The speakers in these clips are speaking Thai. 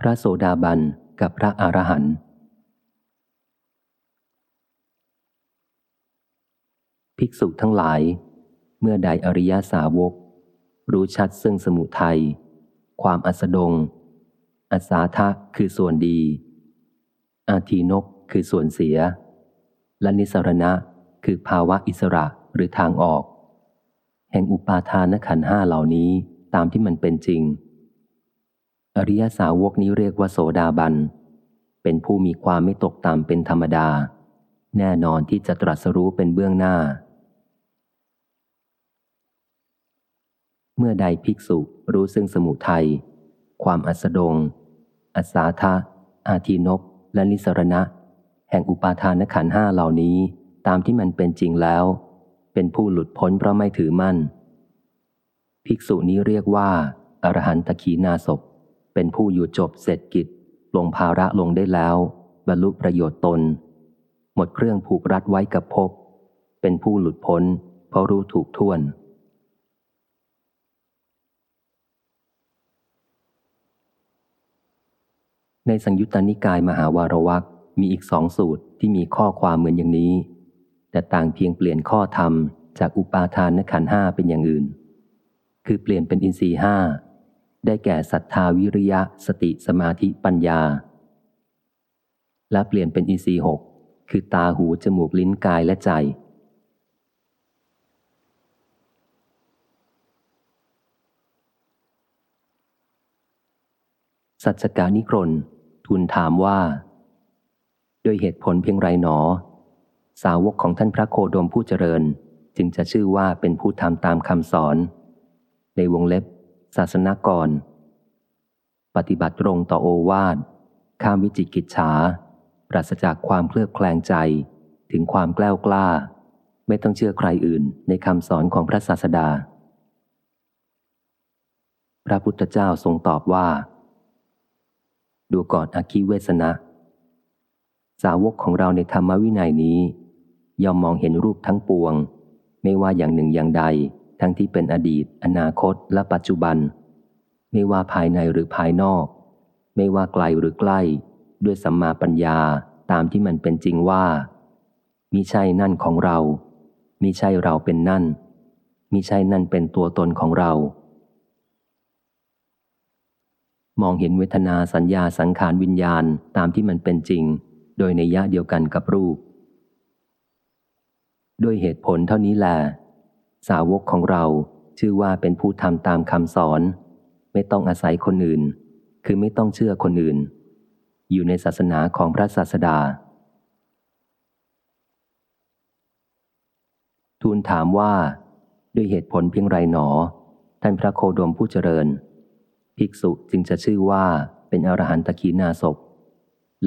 พระโสดาบันกับพระอรหันต์ภิกษุทั้งหลาย เมื่อใดอริยสาวก รู้ชัดซึ่งสมุทัย ความอัสดง อัสาทะคือส่วนดี อาทีนกคือส่วนเสีย และนิสรณะคือภาวะอิสระหรือทางออก แห่งอุปาทานขันห้าเหล่านี้ตามที่มันเป็นจริง อริยสาวกนี้เรียกว่าโสดาบัน เป็นผู้มีความไม่ตกต่ำเป็นธรรมดา แน่นอนที่จะตรัสรู้เป็นเบื้องหน้า เมื่อใดภิกษุรู้ซึ่งสมุทัย ความอัสดง อัสาทะอาทีนกและนิสรณะ แห่งอุปาทานขันห้าเหล่านี้ตามที่มันเป็นจริงแล้ว เป็นผู้หลุดพ้นเพราะไม่ถือมั่น ภิกษุนี้เรียกว่าอรหันตขีนาศพ เป็นผู้อยู่จบเสร็จกิจ ลงภาระลงได้แล้ว บรรลุประโยชน์ตน หมดเครื่องผูกรัดไว้กับภพเป็นผู้หลุดพ้น เพราะรู้ถูกท่วน ในสังยุตตานิกายมหาวารวักมีอีกสองสูตรที่มีข้อความเหมือนอย่างนี้ แต่ต่างเพียงเปลี่ยนข้อธรรมจากอุปาทานขันห้าเป็นอย่างอื่น คือเปลี่ยนเป็นอินทรีห้า ได้แก่ศรัทธาวิริยะ สติสมาธิปัญญา และเปลี่ยนเป็นอินทรีหกคือตาหู จมูกลิ้นกายและใจ สัจการนิกรนทูลถามว่า ด้วยเหตุผลเพียงไรหนอ สาวกของท่านพระโคดมผู้เจริญ จึงจะชื่อว่าเป็นผู้ทำตามคำสอน ในวงเล็บ ศาสนากร ปฏิบัติตรงต่อโอวาทข้ามวิจิกิจฉา ปราศจากความเคลือบแคลงใจ ถึงความกล้ากล้า ไม่ต้องเชื่อใครอื่นในคำสอนของพระศาสดา พระพุทธเจ้าทรงตอบว่า ดูก่อนอคิเวสนะ สาวกของเราในธรรมวินัยนี้ยอมมองเห็นรูปทั้งปวง ไม่ว่าอย่างหนึ่งอย่างใด ทั้งที่เป็นอดีต อนาคต และปัจจุบัน ไม่ว่าภายในหรือภายนอก ไม่ว่าไกลหรือใกล้ ด้วยสัมมาปัญญาตามที่มันเป็นจริงว่ามิใช่นั่นของเรามิใช่เราเป็นนั่นมิใช่นั่นเป็นตัวตนของเรา มองเห็นเวทนาสัญญาสังขารวิญญาณตามที่มันเป็นจริง โดยในยะเดียวกันกับรูป ด้วยเหตุผลเท่านี้แหละ สาวกของเราชื่อว่าเป็นผู้ทำตามคำสอน ไม่ต้องอาศัยคนอื่น คือไม่ต้องเชื่อคนอื่น อยู่ในศาสนาของพระศาสดา ทูลถามว่า ด้วยเหตุผลเพียงไรหนอ ท่านพระโคดมผู้เจริญ ภิกษุจึงจะชื่อว่าเป็นอรหันตขีนาศพ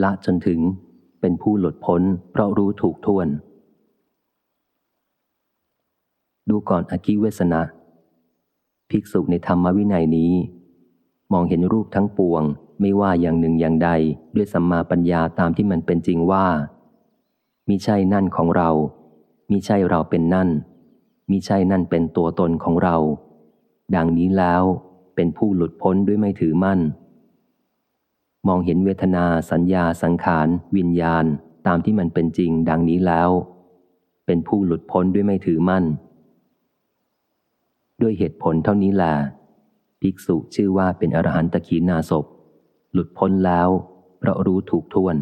ละจนถึงเป็นผู้หลุดพ้นเพราะรู้ถูกท่วน ดูก่อนอคิเวสนะ ภิกษุในธรรมวินัยนี้ มองเห็นรูปทั้งปวง ไม่ว่าอย่างหนึ่งอย่างใด ด้วยสัมมาปัญญาตามที่มันเป็นจริงว่า มิใช่นั่นของเรา มิใช่เราเป็นนั่น มิใช่นั่นเป็นตัวตนของเรา ดังนี้แล้วเป็นผู้หลุดพ้นด้วยไม่ถือมั่น มองเห็นเวทนาสัญญาสังขาร วิญญาณ ตามที่มันเป็นจริง ดังนี้แล้ว เป็นผู้หลุดพ้นด้วยไม่ถือมั่น ด้วยเหตุผลเท่านี้แหละภิกษุชื่อว่าเป็นอรหันตขีนาศพหลุดพ้นแล้วเพราะรู้ถูกท่วน